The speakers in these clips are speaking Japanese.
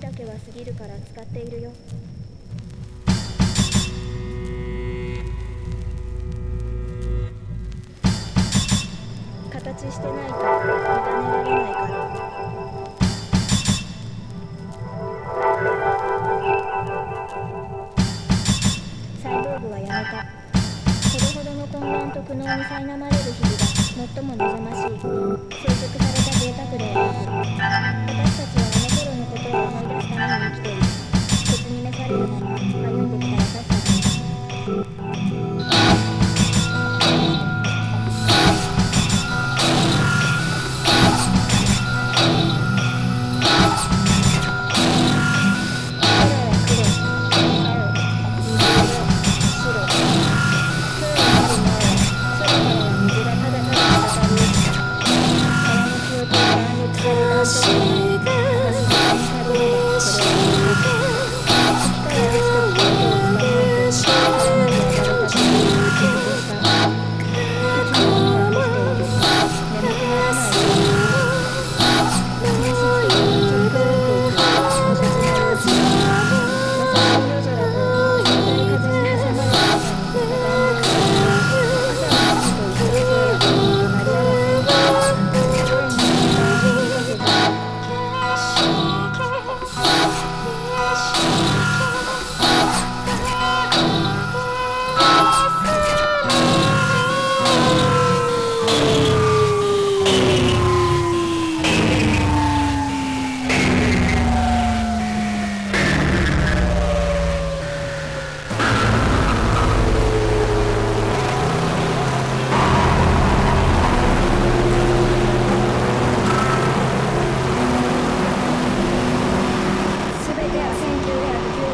丈は過ぎるから使っているよ。形してないと委ねられないから。サイボーグはやめた。ほどほどの混乱と苦悩に苛まれる日々が最も望ましい。成熟された贅沢ではなく私たちは coração.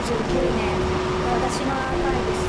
99年私のアーカイブス